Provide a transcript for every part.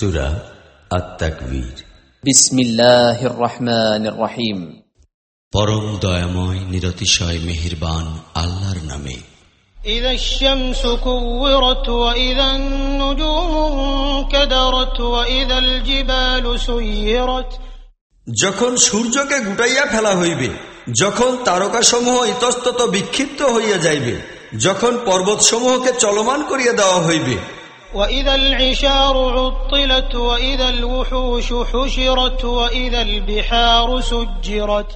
সুরা আত্মাকবীর বিসমিল্লাহির রহমানির রহিম পরম দয়াময় নিরতিশয় মেহেরবান আল্লাহর নামে إذا الشمس كورت وإذا النجوم انكدرت وإذا الجبال سيرت যখন সূর্যকে গুটাইয়া ফেলা হইবে যখন তারকাসমূহ ইতস্তত বিক্ষিপ্ত হইয়া যাইবে যখন পর্বতসমূহকে চলমান করিয়া দেওয়া হইবে وإذا العشار عطلت وإذا الوحوش حشرت وإذا البحار سجرت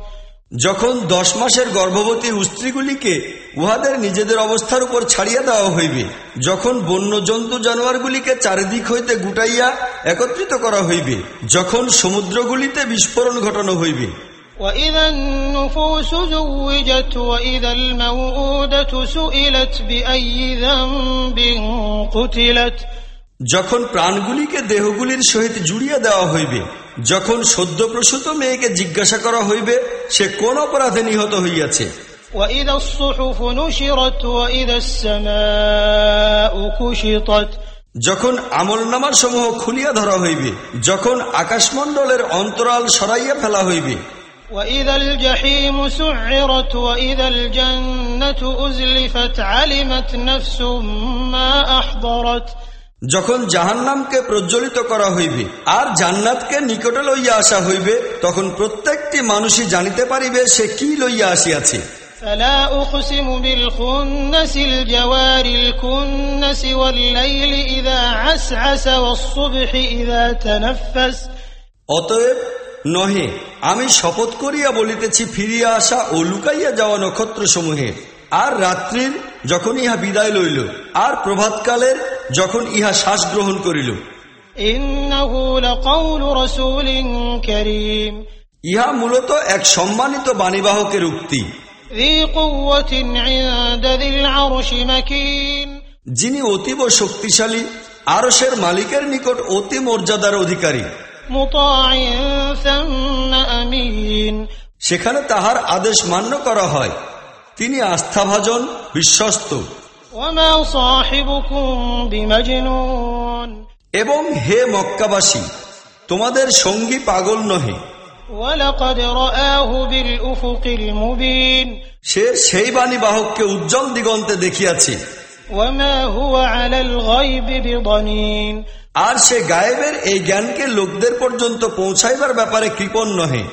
যখন দশ মাসের গর্ভবতী স্ত্রীগুলিকে উহাদের নিজেদের অবস্থার উপর ছাড়িয়া দেওয়া হইবে যখন বন্য জন্তু জানোয়ারগুলিকে চারিদিক হইতে গুটাইয়া একত্রিত করা হইবে যখন সমুদ্রগুলিতে বিস্ফোরণ ঘটানো হইবে وإذا النفوس زوجت وإذا الموءودة سئلت بأي ذنب قتلت যখন প্রাণগুলিকে দেহগুলির সহিত জুড়িয়া দেওয়া হইবে যখন সদ্যপ্রসূত মেয়েকে জিজ্ঞাসা করা হইবে সে কোন অপরাধে নিহত হইয়াছে وإذا الصحف نشرت وإذا السماء كشطت যখন আমল নামার সমূহ খুলিয়া ধরা হইবে যখন আকাশমণ্ডলের অন্তরাল সরাইয়া ফেলা হইবে وإذا الجحيم سعرت وإذا الجنة أزلفت علمت نفس ما أحضرت যখন জাহান্নামকে প্রজ্বলিত করা হইবে আর জান্নাতকে নিকটে লইয়া আসা হইবে তখন প্রত্যেকটি মানুষই জানিতে পারিবে সে কি লইয়া আসিয়াছে فلا أقسم بالخنس الجوار الكنس والليل إذا عسعس والصبح إذا تنفس অতএব নহে আমি শপথ করিয়া বলিতেছি ফিরিয়া আসা ও লুকাইয়া যাওয়া নক্ষত্রসমূহের আর রাত্রির যখন ইহা বিদায় লইল আর প্রভাতকালের যখন ইহা শ্বাস গ্রহণ করিল। ইহা মূলত এক সম্মানিত বাণীবাহকের উক্তি। যিনি অতীব শক্তিশালী আরসের মালিকের নিকট অতি মর্যাদার অধিকারী। সেখানে তাহার আদেশ মান্য করা হয়। তিনি আস্থাভাজন বিশ্বস্ত। এবং হে মক্কাবাসী তোমাদের সঙ্গী পাগল নহে। সে সেই বাণী বাহককে উজ্জ্বল দিগন্তে দেখিয়াছে। আর সে গায়েবের এই জ্ঞানকে লোকদের পর্যন্ত পৌঁছাইবার ব্যাপারে কৃপণ নহে।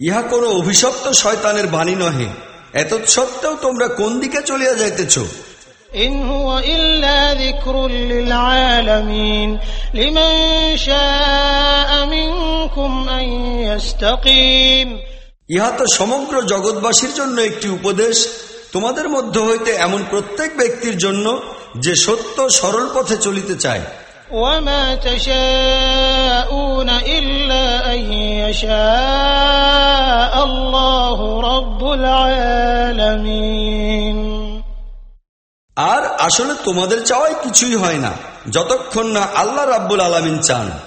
ইহা কোন অভিশপ্ত শয়তানের বাণী নহে। এত সত্ত্বেও তোমরা কোন দিকে চলিয়া যাইতেছ? লিমন إلا ذكر للعالمين لمن شاء منكم أن يستقيم ইহা তো সমগ্র জগৎবাসীর জন্য একটি উপদেশ তোমাদের মধ্য হইতে এমন প্রত্যেক ব্যক্তির জন্য যে সত্য সরল পথে চলিতে চায় وما تشاءون إلا أن يشاء الله رب العالمين আর আসলে তোমাদের চাওয়াই কিছুই হয় না যতক্ষণ না আল্লাহ রাব্বুল আলামিন চান